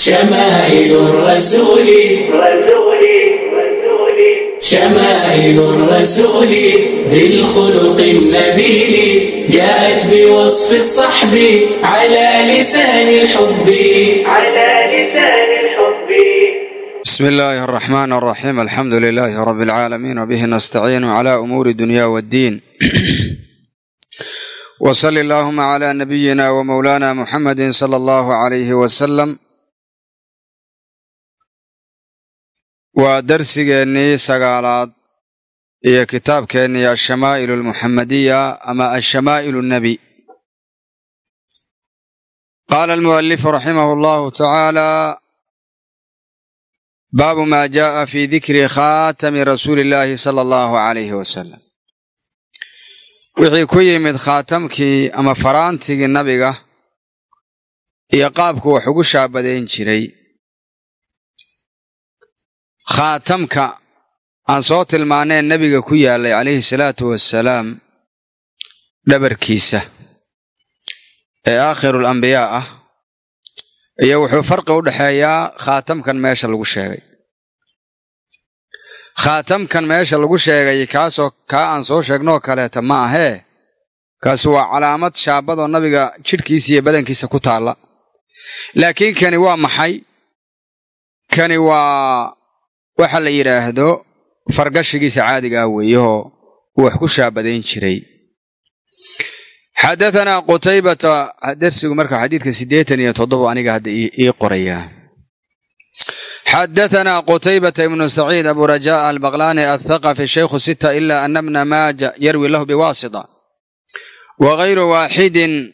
شمائل الرسول رسول رسول شمائل الرسول ذي الخلق النبيل جاءت بوصف الصحب على لسان الحب على لسان الحب بسم الله الرحمن الرحيم الحمد لله رب العالمين وبه نستعين على أمور الدنيا والدين وصل اللهم على نبينا ومولانا محمد صلى الله عليه وسلم waa darsigeennii sagaalaad iyo kitaabkeennii alshamaa'ilu almuxamadiya ama alshamaa'ilu annebi qaala almu'alifu raximahu allahu tacaala baabu maa jaa'a fi dikri khaatami rasuuli illaahi sala allahu calayhi wasalam wixii ku yimid khaatamkii ama faraantigii nabiga iyo qaabku wax ugu shaabadayn jiray khaatamka aan soo tilmaaneen nebiga ku yaallay calayhi salaatu wassalaam dhabarkiisa ee aakhirul ambiyaa ah iyo wuxuu farqi u dhexeeyaa khaatamkan meesha lagu sheegay. Khaatamkan meesha lagu sheegay kaasoo kaa aan soo sheegnoo kaleeta ma ahee kaasi waa calaamad shaabadoo nabiga jidhkiisa iyo badankiisa ku taalla. Laakiin kani waa maxay? Kani waa waxa la yidhaahdo fargashigiisa caadiga ah weeyahoo uu wax ku shaabadayn jiray. Xadatanaa qutaybata dersigu marka xadiidka siddeetan iyo toddoba aniga hadda ii qorayaa xadatanaa qutaybata ibnu saciid abu rajaa albaqlaani athaqafi shaykhu sita ila ana bna maaja yarwi lahu biwaasita. Wa gayru waaxidin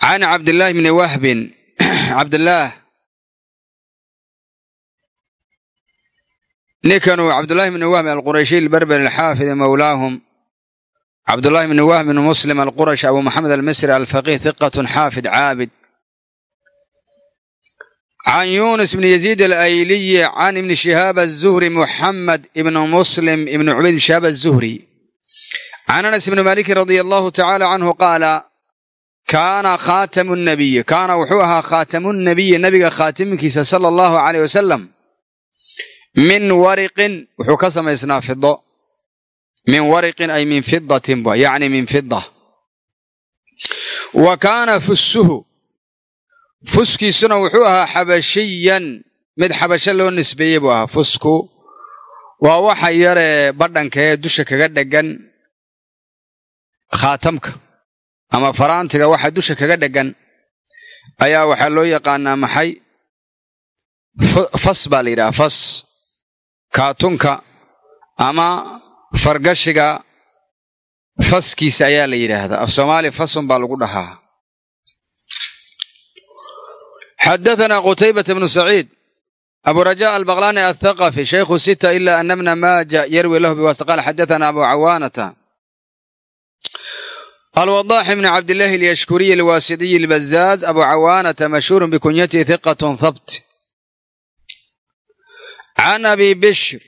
can cabdillaahi bni wahbin cabdillaah ninkanuu cabdullaahi bni wahbi alqurayshi alberberi alxaafid mowlaahum cabdullaahi bni wahb bn muslim alqurash abu maxamed almisri alfaqiih hiqatun xaafid caabid can yunis bni yaziid alayliyi can ibni shihaab azuhri muxamed ibnu muslim ibni cubayd bn shihaab azuhri can anas bni malikin radia allahu tacaala canhu qaala kaana khaatamu nabiyi kaana wuxuu ahaa khaatamu nabiyi nabiga khaatimkiisa sala allahu caleyh wasalam min wariqin wuxuu ka samaysnaa fido min wariqin ay min fidatin yacni min fida wa kaana fusuhu fuskiisuna wuxuu ahaa xabashiyan mid xabasho loo nisbeeyey buu ahaa fusku. Waa waxa yaree badhanka ee dusha kaga dheggan khaatamka ama faraantiga waxa dusha kaga dheggan ayaa waxaa loo yaqaanaa maxay? Fas baa la yidhaha fas kaatunka ama fargashiga faskiisa ayaa la yidhaahdaa. Af soomaali fasun baa lagu dhahaa. Xadaثna qutaybata bnu saciid abu raja albaqlani athaqafi shaykhu sita ila ana bna maaja yarwi lahu biwasta qaal xadaثna abu cawaanata alwadax bn cabdillahi alyashkuriyi alwaasidiyi albazaaz abu cawaanata mashhuuru bikunyatihi hiqat habt can abi bishr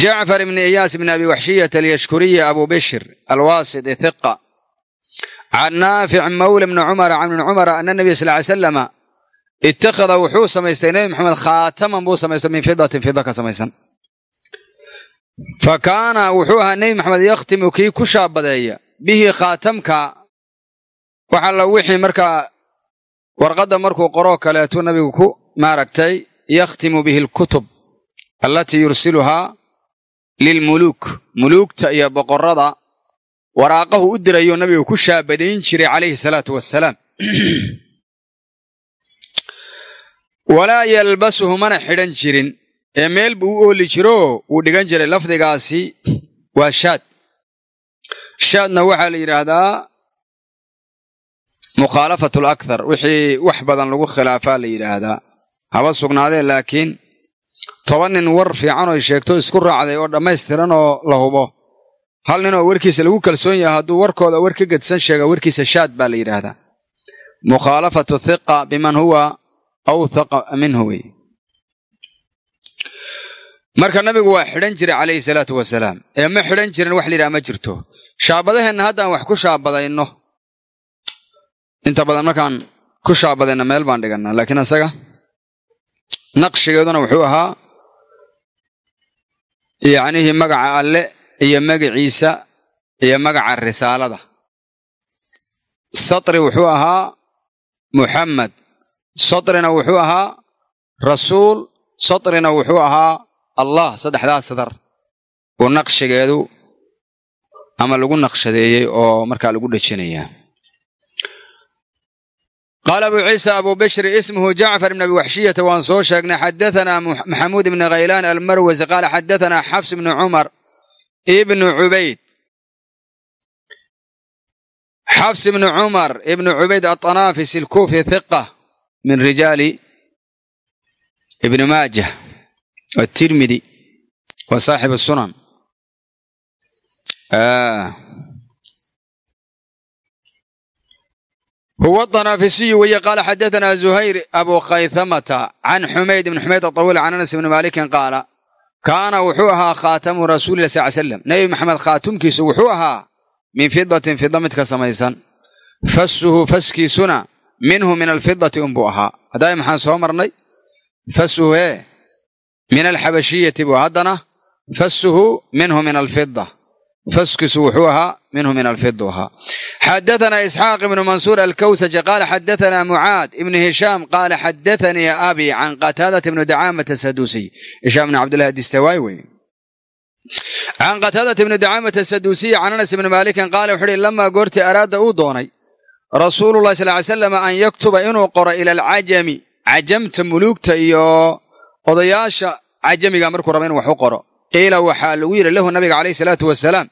jacfar bni iyaas bni abi waxshiyata alyashkuriyi abu bishr alwaasiti hiqa can naafic mawla bni cumara can ibni cumara ana nabiya sal ly salama ittakhada wuxuu samaystay nebi maxamed khaataman buu samaystay min fidatin fida ka samaysan fa kaana wuxuu ahaa nebi maxamed yakhtimu kii ku shaabadeeya bihi khaatamka waxalla wixii markaa warqadda markuu qoroo kaleetuu nabigu ku maaragtay yakhtimu bihi alkutub allatii yursiluhaa lilmuluuk muluugta iyo boqorrada waraaqahu u dirayuu nabigu ku shaabadayn jiray calayhi salaatu wassalaam walaa yalbasuhu mana xidhan jirin ee meel buu u ooli jiroo wuu dhigan jiray lafdigaasi waa shaad shaadna waxaa la yidhaahdaa mukhaalafatu alakhar wixii wax badan lagu khilaafaa la yidhaahdaa haba sugnaadee laakiin toban nin war fiican oy sheegto isku raacday oo dhammaystiran oo la hubo. Hal ninoo warkiisa lagu kalsoon yahay hadduu warkooda war ka gedsan sheega warkiisa shaad baa la yidhaahdaa. Mukhaalafatu thiqa biman huwa awthaqa minhu wey. Marka nabigu waa xidhan jiray calayhi salaatu wasalaam. Ee ma xidhan jirin wax layidhaha ma jirto. Shaabadaheenna haddaan wax ku shaabadayno inta badan markaan ku shaabadayna meel baan dhigannaa laakiin isaga naqshigeeduna wuxuu ahaa yacnihii magaca alle iyo magaciisa iyo magaca risaalada. Satri wuxuu ahaa muxamed satrina wuxuu ahaa rasuul. Satrina wuxuu ahaa allah saddexdaas sadar. Uu naqshigeedu ama lagu naqshadeeyey oo markaa lagu dhejinayaa qaala abu ciisa abu bishri ismuhu jacfar ibn abi waxshiyata waan soo sheegnay xadaanaa maxamuud ibni khaylaan almarwasi qaala xadaanaa xafs ibni cumar ibnu cubayd xafs ibni cumar ibnu cubayd aطanaafis ilkuufi hiqa min rijaali ibni maajah atirmidi wa saaxib sunan huwa طanaafisiyu weye qaala xadaanaa zuhayr abu khayhamata can xumayd ibn xumayd aطawiil can anas ibni maalikin qaala kaana wuxuu ahaa khaatamu rasuuli lah sal slam nebi maxamed khaatumkiisu wuxuu ahaa min fidatin fida mid ka samaysan fasuhu faskiisuna minhu min alfidati unbuu ahaa haddaay maxaan soo marnay fasuhu ee min alxabashiyati buu haddana fasuhu minhu min alfida faskiisu wuxuu ahaa minhu min alfidu ahaa. Xadaanaa isxaaq ibnu mansuur alkawsaji qaala xadaanaa mucaad ibnu hishaam qaala xadaanii abi can qataadata ibnu dacaamata saduusiy hishaam ibn cabdillahi adistawaay wey. Can qataadata ibni dacaamata saduusiyi can anas ibni maalikin qaala wuxuu uhi lamaa goortii araada uu doonay rasuulullahi sal ly slam an yaktuba inuu qoro ila alcajami cajamta muluugta iyo odayaasha cajamiga markuu raba inu wax u qoro. Qiila waxaa lagu yidhi lahu nabiga calayhi salaatu wasalaam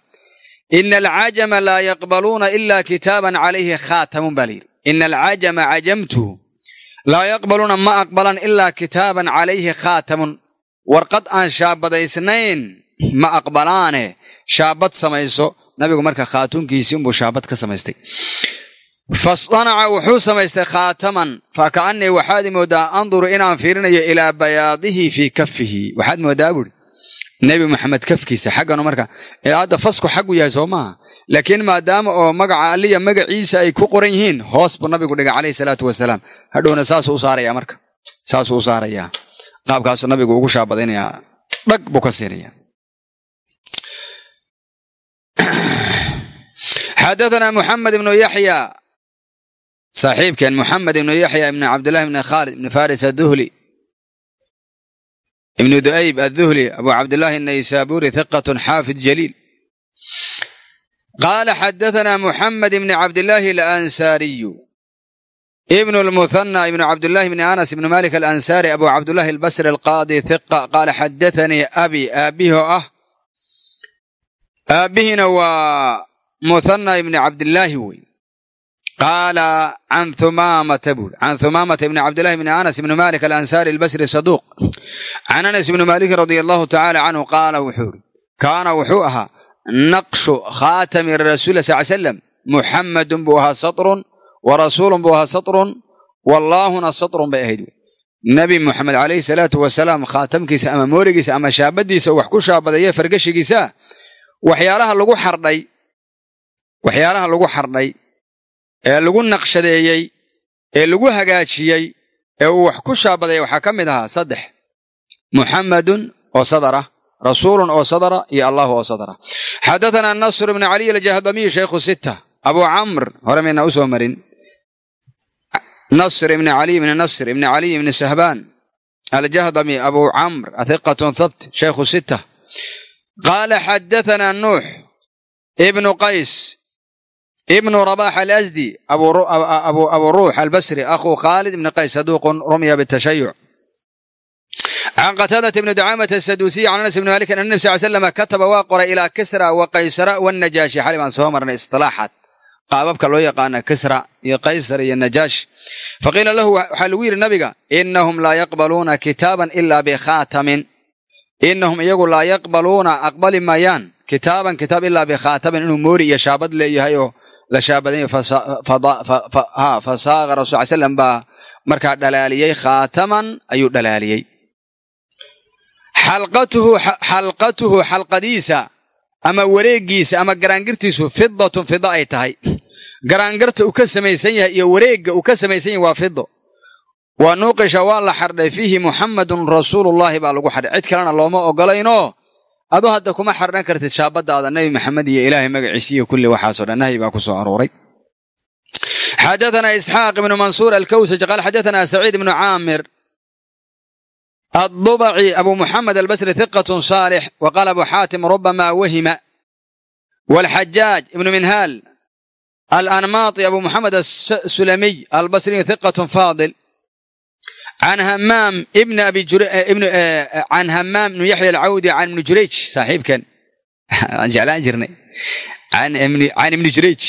ina alcajama laa yaqbaluuna ila kitaaban calayhi khaatamun baa layidhi ina alcajama cajamtu laa yaqbaluuna ma aqbalan ilaa kitaaban calayhi khaatamun warqad aan shaabadaysnayn ma aqbalaane shaabad samayso nabigu marka khaatunkiisii unbuu shaabad ka samaystay fasdanaca wuxuu samaystay khaataman fa ka'annii waxaad mooddaa anduru inaan fiirinayo ilaa bayaadihi fii kafihi waxaad mooddaa buuri nebi maxamed kafkiisa xagganu marka hadda fasku xaggu yahay soo laakiin maadaama oo magaca alliya magaciisa ay ku qoran yihiin hoos buu nabigu dhigay calayhi salaatu wasalaam. Hadhowna saasuu u saarayaa marka. Saasuu u saarayaa. Qaabkaasuu nabigu ugu shaabadaynayaa. Dhag buu ka siinaya xadaanaa muxamed ibnu yaxya saaxiibkeen muxamed ibnu yaxya ibni cabdillahi ibni khaalid ibni faris aduhli ibnu du'ayb adduhli abu cabdillahi naysaburi hiqatun xaafid jaliil qaala xadaanaa muxamed ibni cabdillaahi alansaariyu ibnu lmuhanna ibnu cabdillahi ibni anas ibni malik alansaari abu cabdillahi albasri alqaadi hiqa qaala xadaanii abi aabbihi oo ah. Aabbihina waa muhanna ibni cabdillaahi wey qaala can humaamata buuri can humaamata ibni cabdillahi ibni anas ibni malik alansaari albasri saduuq can anas ibni maaliki radia allahu tacaala canhu qaala wuxuu uri kaana wuxuu ahaa naqshu khaatami rasuuli sal slam muxammadun buu ahaa satrun wa rasuulun buu ahaa satrun wallaahuna satrun bay ahayd nebi muxamed calayhi salaatu wasalaam khaatamkiisa ama moorigiisa ama shaabadiisa wax ku shaabadaye fargashigiisa waxyaalaha lagu xardhay waxyaalaha lagu xardhay ee lagu naqshadeeyey ee lagu hagaajiyey ee uu wax ku shaabadaya waxaa ka mid ahaa saddex. Muxammadun oo sadara rasuulun oo sadara iyo allahu oo sadara. Xadaanaa nasr ibni caliy aljahdamiy shaykhu sita abu camr hore mayna u soo marin. Nasr ibni caliy ibni nasr ibni caliy ibni sahbaan aljahdami abu camr athiqatun thabt shaykhu sita qaala xadaanaa nuux ibnu qays ibnu rabax alasdi abu ruux albasri akhuu khaalid ibni qays saduuqun rumya bitashayuc can qataadata ibni dacaamata asaduusiy can anas ibni malik an nabi sal slam kataba waa qoray ilaa kisra wa qaysara wanajaashi xali baan soo marnay istilaaxaad qaababka loo yaqaana kisra iyo qaysar iyo najaash faqiila lahu waxaa lagu yidhi nabiga inahum laa yaqbaluuna kitaaban ila bikhaatamin inahum iyagu laa yaqbaluuna aqbali maayaan kitaaban kitaab ilaa bikhaatamin inuu moori iyo shaabad leeyahay oo la shaabadayo fasaaqa rasul ly slam baa markaa dhalaaliyey khaataman ayuu dhalaaliyey. Xalqatuhu xalqadiisa ama wareegiisa ama garaangirtiisu fidatun fida ay tahay. Garaangarta uu ka samaysan yahay iyo wareegga uu ka samaysan yahay waa fido wa nuuqisha waa la xardhay fiihi muxammadun rasuulullaahi baa lagu xardhay. Cid kalena looma ogolaynoo adu hadda kuma xardhan kartid shaabadaada nabi maxamed iyo ilaahay magaciisiiyo kulli waxaasoo dhan. Nahyi baa ku soo arooray. Xadaana isxaaq ibnu mansuur alkawsaj qaal xadaana saciid ibnu caamir addubaci abu muxamed albasri hiqatun saalix wa qaala abu xaatim rubama wahima walxajaaj ibnu minhaal alanmaati abu muxamed asulamiy albasriyu hiqatun faadil an hamaam ibn yaxya alcawdi an ibni jurayj saaxiibkan waan jeclaan jirnay an ibni jurayj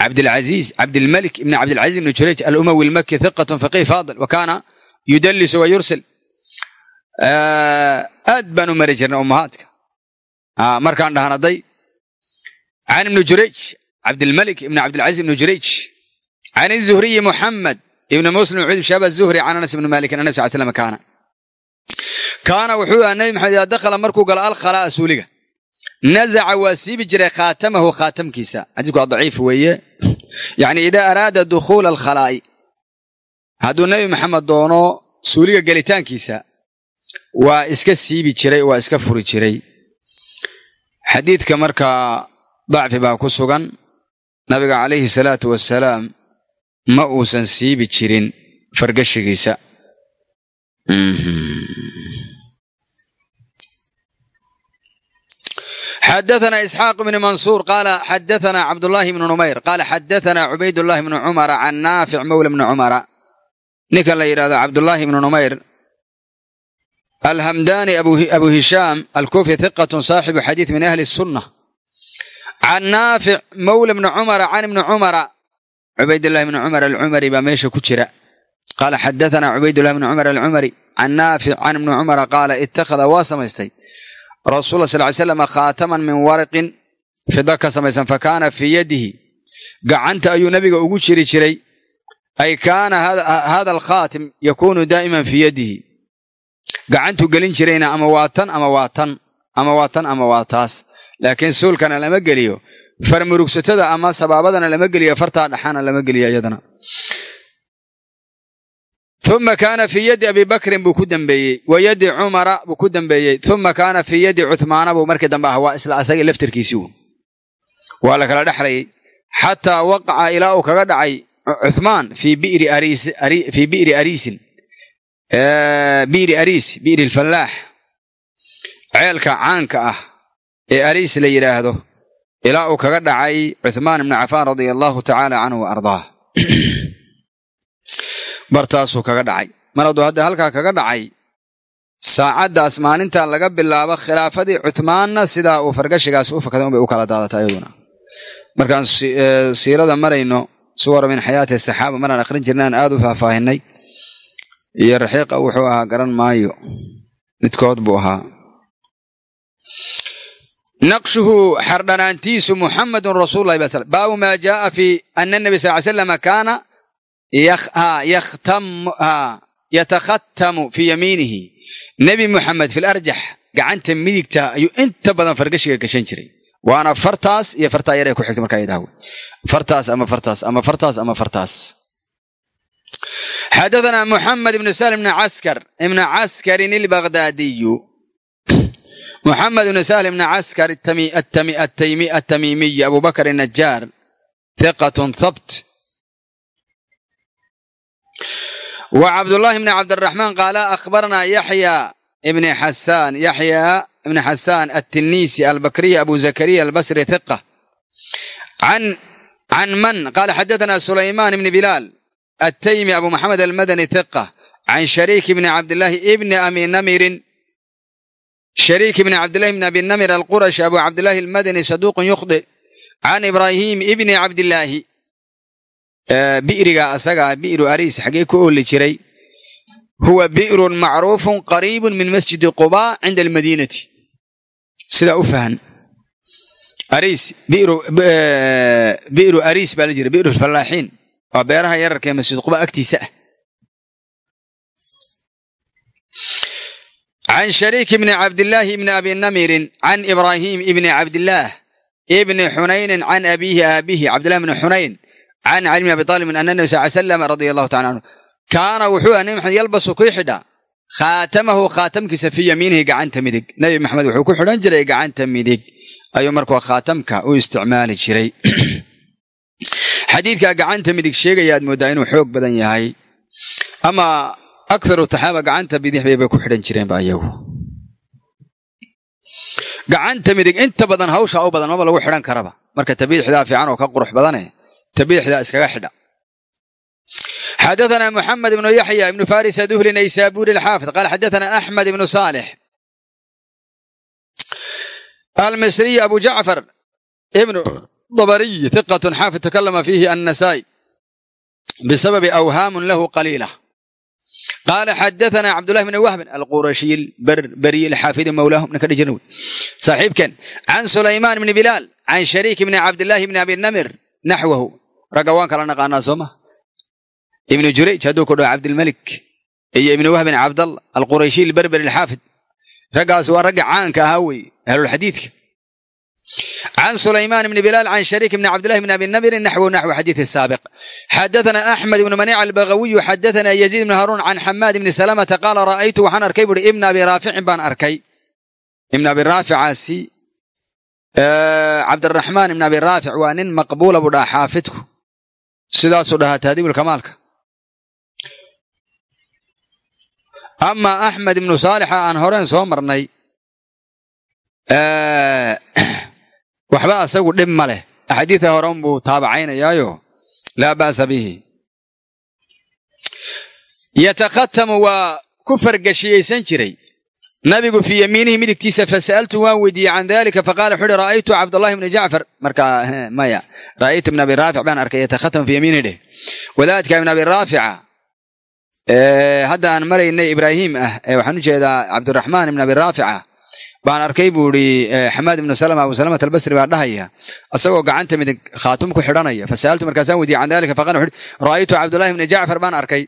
cabdilcaiiz cabdilmalik ibn cabdilcaiiz ibn jurayj alumawi lmaki hiqat faqiih faadil wa kaana yudallisu wa yursil aad baan u mari jirnay ummahaadka markaan dhahanadday an ibni jurayj cabdilmalik ibn cabdilcaiiz ibn jurayj an izuhriyi muxamed ibni muslim cud shaaba zuhri can anas ibni malikin anas sal slam kaana. Kaana wuxuu aha nabi maxamed idaa dakhala markuu galo alkhalaa'a suuliga. Nazaca waa siibi jiray khaatamahu khaatamkiisa. Xadiisku waa daciif weeye yacni idaa araada dukhuula alkhalaa'i. Hadduu nebi maxamed doono suuliga gelitaankiisa waa iska siibi jiray waa iska furi jiray. Xadiidka markaa dacfi baa ku sugan. Nabiga calayhi salaatu wasalaam ma uusan siibi jirin fargashigiisa. Xadaana isxaaq bni mansuur qaala xadaana cabdullaahi bnu numayr qaala xadaana cubaydullahi bnu cumara can naafic mowla bni cumara. Ninkan la yidhahdo cabdullaahi bnu numayr. Alhamdani abu hishaam alkufi hiqatu saaxibu xadiid min ahli sunna can naafic mowla bni cumara can ibni cumara cubaydillahi bni cumar alcumari baa meesha ku jira qaala xadaana cubaydullahi bni cumar alcumari can naafic can ibni cumara qaala ittakhada waa samaystay rasuul sal slam khaataman min waraqin fida ka samaysan fa kaana fii yadihi gacanta ayuu nabiga ugu jiri jiray ay kaana hada alkhaatim yakunu daa'iman fii yadihi gacantuu gelin jirayna ama waa tan ama waa tan ama waa tan ama waa taas laakiin suulkana lama geliyo farmurugsatada ama sabaabadana lama geliyo fartaa dhaxana lama geliyo iyadana. Uma kaana fii yaddi abi bakrin buu ku dembeeyey wa yaddi cumara buu ku dembeeyey uma kaana fii yaddi cuthmaana buu markii dambe ah waa isla asagii laftirkiisii waa la kala dhexlayay xataa waqaca ilaa uu kaga dhacay cuthmaan fii bi'ri ariisin. Bi'ri ariis bi'ri alfallaax ceelka caanka ah ee ariis la yidhaahdo ilaa uu kaga dhacay cuthmaan ibnu cafaan radia allahu tacaala canhu wa ardaah. Bartaasuu kaga dhacay. Mar hadduu hadda halkaa kaga dhacay saacaddaas maalintan laga bilaabo khilaafadii cuthmaanna sidaa uu fargashigaas u fakaday unbay u kala daadata iyaduna. Markaan siirada marayno suwar min xayaati saxaaba maraan akhrin jirnaan aad u faahfaahinay iyo raxiiqa wuxuu ahaa garan maayo. Midkood buu ahaa naqshuhu xardhanaantiisu muxamedun rasuululahi baa sl baabu maa jaaa fi ana nabi sal slama kaana yatakhatamu fii yamiinihi. Nebi muxamed fi larjax gacanta midigta ayuu inta badan fargashiga gashan jiray. Waana fartaas iyo fartaa yar ee ku xigta markaa yidhahwe fartaas ama fartaas ama fartaas ama fartaas. Xadaana muxamed ibnu salim ibn caskar ibna caskarin ilbagdaadiyu muxamed bn sahl bn caskar atamiimiy abu bakr najaar hiqatun habt wa cabdullaahi bn cabdiraxmaan qaala akhbaranaa yaxya ibni xasaan yaxya ibni xasaan atiniisi albakriy abu zakariya albasri hiqa can man qaala xadatanaa sulaymaan ibni bilaal ataymi abu maxamed almadani hiqa can shariik bni cabdillaahi ibni abi namirin shariik ibni cabdilahi bn abi namir alqurash abu cabdilaahi almadani saduuqun yukhdi can ibraahiim ibni cabdilaahi bi'riga asagaa bi'ru ariis xaggee ku ooli jiray huwa bi'run macruufun qariibun min masjidi qubaa cinda almadiinati sidaa u fahan ariis bi'ru ariis baa la jira bi'ru alfallaaxiin waa beeraha yararka ee masjid can shariik bni cabdillaahi ibni abi namirin can ibraahim ibni cabdillaah ibni xunaynin can abiihi aabihi cabdillahi bni xunayn can cali bni abi aalibin ana nabi sal slam radia allahu tacala canhu kaana wuxuu aha nebi maxamed yalbasu kii xidha khaatamahu khaatamkiisa fii yamiinihi gacanta midig nebi maxamed wuxuu ku xidhan jiray gacanta midig ayuu markuu khaatamka u isticmaali jiray xadiidkaa gacanta midig sheegaya aad mooddaa inuu xoog badan yahay ama akaru taxaaba gacanta bidix bay ku xidhan jireenba iyagu gacanta midig inta badan hawshaa u badan maba lagu xidhan karaba marka tabiixdaa fiican oo ka qurux badane tabiixdaa iskaga xidha xadaثna mxamed ibnu yaxya ibnu faris duhli naysaburi alxaafid qaal xadaثna axmed ibnu saalix almisriy abu jacfar ibnu dabariy hiqat xaafid takalama fiihi annasaa'i bisababi awhaamun lahu qaliila qaala xadaثna cabdullahi bni wahbin alqurashiy alberiy alxaafidi mawlaahum ninka dhihi jirna wey saaxiibkan can sulaymaan bni bilaal can shariik bni cabdillaahi bni abi namir naxwahu ragga waan kala naqaanaa soo ma ibnu jurayj hadduu ku dhaho cabdilmalik iyo ibnu wahbin cabdallah alqurayshiy alberberi alxaafid raggaas waa ragga caanka ahaa wey ahlulxadiidka can sulaymaan bni bilaal can shariik bni cabdillahi bni abi namirin naxwu naxwi xadiidi saabiq xadaثna axmed ibnu maniic albagawiyu xadaثna yaziid bni haruun can xamaad ibni salamata qaala ra'aytu waxaan arkay buuhi ibna abi raaficin baan arkay ibna abi raaficaasi cabdiraxmaan ibn abi raafic waa nin maqbuula buu dhaha xaafidku sidaasuu dhahaa tahdiibulkamaalka amaa axmed ibnu saalixa aan horeen soo marnay waxba asagu dhib ma leh. Axaadiida hore unbuu taabacaynayaayo laa ba'sa bihi. Yatakhatamu waa ku fargashiyaysan jiray. Nabigu fii yamiinihi midigtiisa fasa'altu waan weydiiyey can dalika faqala wuxu uhi ra'aytu cabdullahi bni jacfar. Markaa maya. Ra'aytu ibn abi raafic baan arkay yatakhatamu fii yamiinihi dheh. Wadaadka ibn abi raafica hadda aan maraynay ibraahim ah waxaan u jeedaa cabdiraxmaan ibn abi raafica baan arkay buu ihi xamaad ibnu salama abu salamat albasri baa dhahaya. Isagoo gacanta midig khaatum ku xidhanaya. Fasa'altu markaasaan weydiiyey can dalika faqala wuxu uhi ra'aytu cabdullahi bni jacfar baan arkay.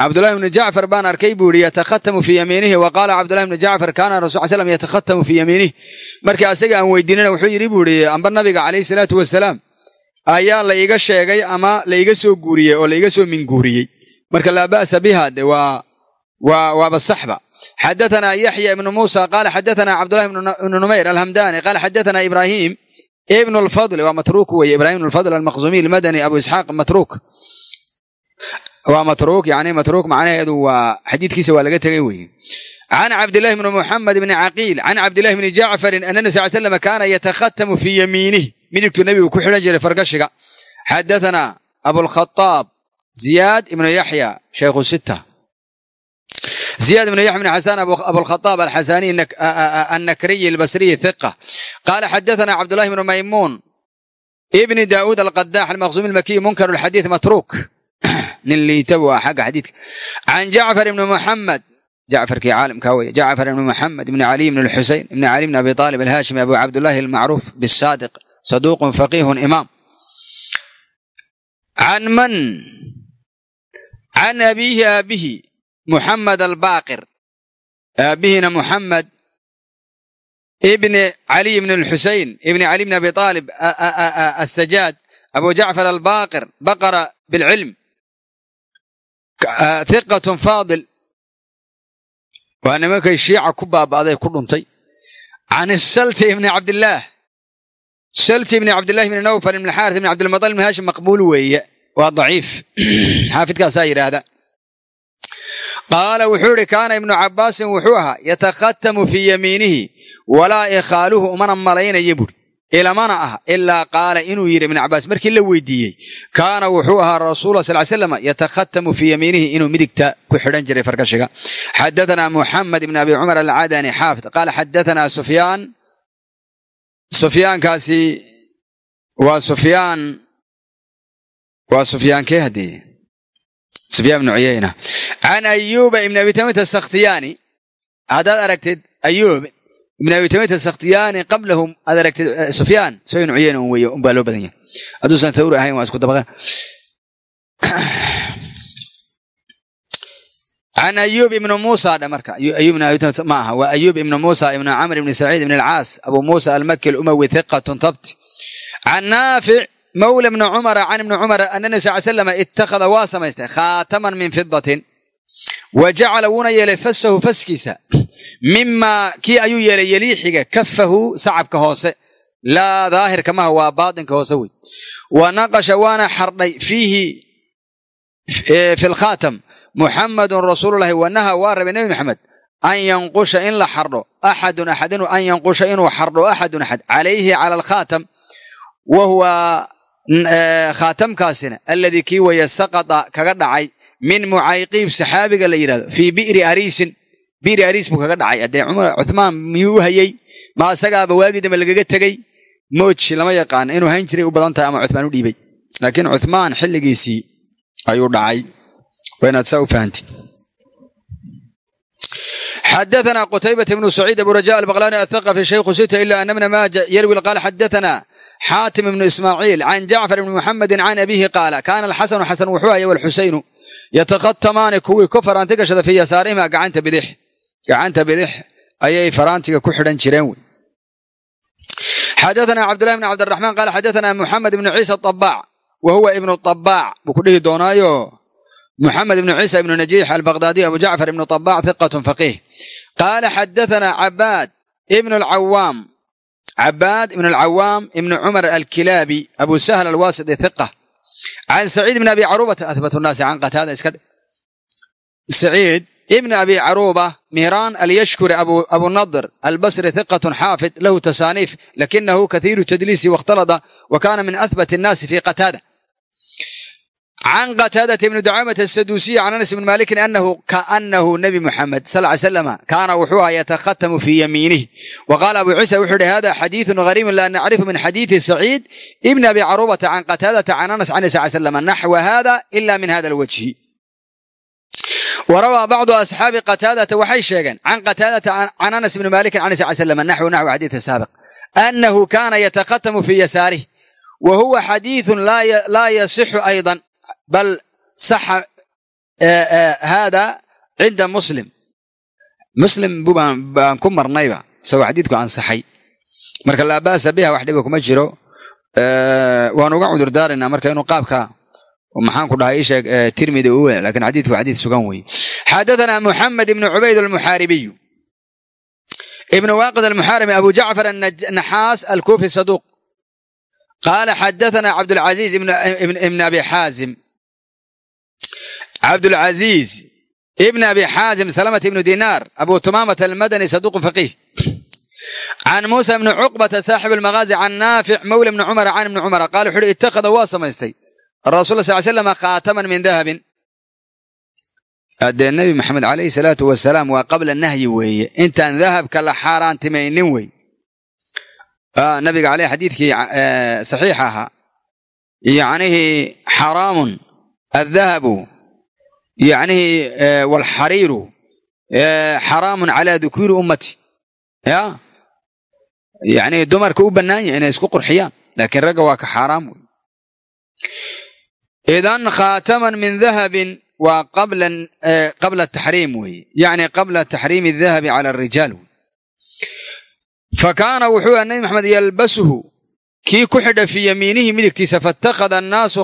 Cabdullahi bni jacfar baan arkay buu yihi yatakhatamu fii yamiinihi. Wa qaala cabdullahi bni jacfar kaana rasul slam yatakhatamu fii yamiinihi. Markii asaga aan weydiinana wuxuu yidhi buu ihi amba nabiga calayhi salaatu wasalaam ayaa la iga sheegay ama la iga soo guuriyey oo la iga soo minguuriyey. Marka laa ba'sa biha de waa waaba saxba. Xadaana yaxya ibnu muusa qaala xadaana cabdulahi ibnu numayr alhamdani qaala xadaana ibrahim ibnu lfadli waa matruuk weye ibrahim lfadl almaqzumiy almadani abu isxaaq matruuk. Waa matruuk yani matruuk macnaheedu waa xadiidkiisa waa laga tegay weye can cabdillahi bni muxamed bni caqiil can cabdillahi bni jacfarin ana nabi sal slam kaana yatakhatamu fii yamiinih midigtuu nebigu ku xidhan jiray fargashiga. Xadaana abulkhaaab ziyaad ibnu yaxya shaykhu sita زياد بن يحيى بن حسان أبو الخطاب الحساني النكري البصري ثقة قال حدثنا عبد الله بن ميمون ابن داود القداح المخزومي المكي منكر الحديث متروك اللي تبوى حق حديثك عن جعفر بن محمد جعفر كي عالم كاوي جعفر بن محمد بن علي بن الحسين بن علي بن أبي طالب الهاشمي أبو عبد الله المعروف بالصادق صدوق فقيه إمام عن من عن أبيه muxamed albaaqir aabbihiina muxamed ibni caliy bn alxusein ibni caliy bn abi aalib asajaad abu jacfar albaaqir baqara bilcilm hiqatun faadil waa nimankay shiica ku baaba'day ku dhuntay. Can salti ibni cabdillaah salti ibni cabdillahi ibni nawfal ibn alxaaris ibni cabdilmatalib ibn hashim maqbuul weeye. Waa daciif. Xaafidkaasaa yidhaahda qaala wuxuu ihi kaana ibnu cabbaasin wuxuu ahaa yatakhatamu fii yamiinihi walaa ikhaaluhu umana malaynaya buuri ilamana ah ilaa qaala inuu yidhi ibnu cabbaas markii la weydiiyey kaana wuxuu ahaa rasuula sal slam yatakhatamu fii yamiinihi inuu midigta ku xidhan jiray fargashiga. Xadaثna muxamed ibn abi cumar alcadani xaafid qaala xadaثna sufyaan. Sufyaankaasi waa sufyaan waa sufyaankee haddee sufyaan ibnu cuyayna can ayuuba ibn abi tamit asakhtiyaani haddaad aragtid ayuub ibn abi tamit asakhtiyaani qablahu aad aragtid sufyaan. Soo ibnu cuyayna un weeye un baa loo badan yahay. Hadduusan thawri ahayn waa isku dabaqan can ayuub ibnu muusa dhe marka. Ma aha. Waa ayuub ibnu muusa ibnu camr ibni saciid ibn alcaas abu muusa almaki alumawi hiqatun thabti. Can naafic mawla ibni cumara can ibni cumara ana nabi sal slam ittakhada waa samaystay khaataman min fidatin wa jacala wuuna yeelay fasahu faskiisa mimaa kii ayuu yeelay yeliixiga kafahu sacabka hoose laa daahirka maha waa baatinka hoose wey wa naqasha waana xardhay fiihi fi lkhaatam muxamadun rasuululahi wanaha waa rabay nebi maxamed an yanqusha in la xardho axadun axad an yanqusha inuu xardho axadun axad calayhi cala alkhaatam wa E, khaatamkaasina aladii kii waya saqata kaga dhacay min mucayqiib saxaabiga la yidhahdo fii bi'ri ariisin. Bi'ri ariis buu kaga dhacay. Adee cumaan miyuu u hayey ma asagaaba waagii dambe lagaga tegey mooji lama yaqaano inuu hayn jiray u badan tahay ama cumaan u dhiibay. Laakiin cumaan xilligiisii ayuu dhacay. Waa inaad saa u fahamtid. Xadaana qutaybata ibnu saciid abu raja albaqlaani athaqafi shaykhu sita ila ana bna maaja yarwi qaal xadaana xaatim ibnu ismaaciil can jacfar ibni muxamedin can abiihi qaala kaana alxasanu xasan wuxuu ahay walxusaynu yatakhatamaani kuwii ku faraanti gashada fii yasaarihima gacanta bidix gacanta bidix ayay faraantiga ku xidhan jireen wey xadaana cabdullahi bn cabdiraxmaan qaala xadaana muxamed ibnu ciisa atabaac wa huwa ibnu tabaac buu ku dhihi doonaayo muxamed ibnu ciisa ibnu najiix albaqdaadiy abu jacfar ibnu tabaac hiqatun faqiih qaala xadaana cabaad ibnu alcawaam cabaad ibn alcawaam ibni cumar alkilaabi abu sahl alwaasiti e hiqa can saciid ibn abi carubata ahbatu naasi can qataada iska saciid ibn abi caruba mihraan alyashkuri abunadir albasri hiqatun xaafid lahu tasaaniif lakinahu kathiiru tadliisi wakhtalada wa kaana min ahbat annaasi fi qataada can qataadata ibni ducaamata asaduusiyi can anas ibni maalikin anahu kaanahu nebi muxamed sal ly slama kaana wuxuu aha yatakhatamu fii yamiinih wa qaala abu ciisa wuxuu ihi hada xadiidun gariibun laa nacrifu min xadiidi saciid ibni abi carubata can qataadata can anas can sal slama naxwa hada ila min hada alwajhi wa rawaa bacdu asxaabi qataadata waxay sheegeen can qataadata can anas ibni maalikin can sal slama naxwu naxwi xadiidi saabiq anahu kaana yatakhatamu fii yasaarih wa huwa xadiidun laa yasixu ayضa bal saxa haada cinda muslim muslim baan ku marnayba isagoo xadiidku ansaxay marka laa ba'sa biha wax dhiba kuma jiro waan uga cudur daaraynaa marka inuu qaabka maxaan ku dhahay isheeg tirmidi u laakiin xadiidku xadiid sugan weeye xadathana muxamed ibnu cubayd almuxaaribiyu ibnu waaqid almuxaaribi abu jacfar annaxaas alkufi saduuq qaala xadathana cabdulcaziiz ibn abi xaazim cabdulcaziiz ibn abi xaazim salamat ibnu dinaar abu tumaamata almadani saduuqu faqiih can muusa bni cuqbata saaxib almagaazi can naafic mawla bni cumara can ibni cumara qaala wuxu uhi ittakhada waa samaystay. Rasul sal slam khaataman min dahabin. Dee nebi maxamed calayhi salaatu wasalaam waa qabla nahyi weeye. Intaan dahabka la xaaraantimaynin wey. Nabiga caleyh xadiidkii saxiix ahaa yacnihii xaraamun addahabu yacnihii walxariiru xaraamun calaa dukuuri ummati. Ya? Yacnii dumarka u bannaan yahay inay isku qurxiyaan laakiin ragga waa ka xaaraam wey idan khaataman min dahabin waa qabla taxriim weeye yacni qabla taxriimi adahabi cala arijaal wey fa kaana wuxuu aha nebi maxamed yalbasuhu kii ku xidha fii yamiinihi midigtiisa faittakhada annaasu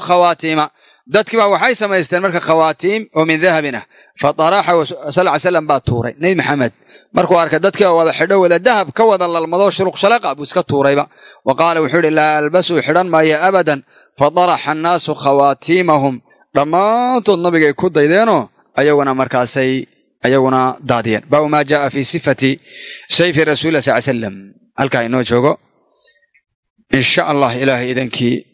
khawaatiima dadkiibaa waxay samaysteen marka khawaatiim oo min dahabin ah. Fa taraxa sal ly slam baa tuuray. Nebi maxamed markuu arkay dadkiiba wada xidho wada dahab ka wada lalmado shuluq shalaqa buu iska tuurayba wa qaala wuxuu ihi laa albasuu xidhan maayo abadan. Fa daraxa annaasu khawaatiimahum dhammaantood nabigay ku daydeenoo ayaguna markaasay ayaguna daadiyeen. Baabu maa jaaa fi sifati sayfi rasuuli lah sal slam halkaa inoo joogo in sha allah ilaahay idankii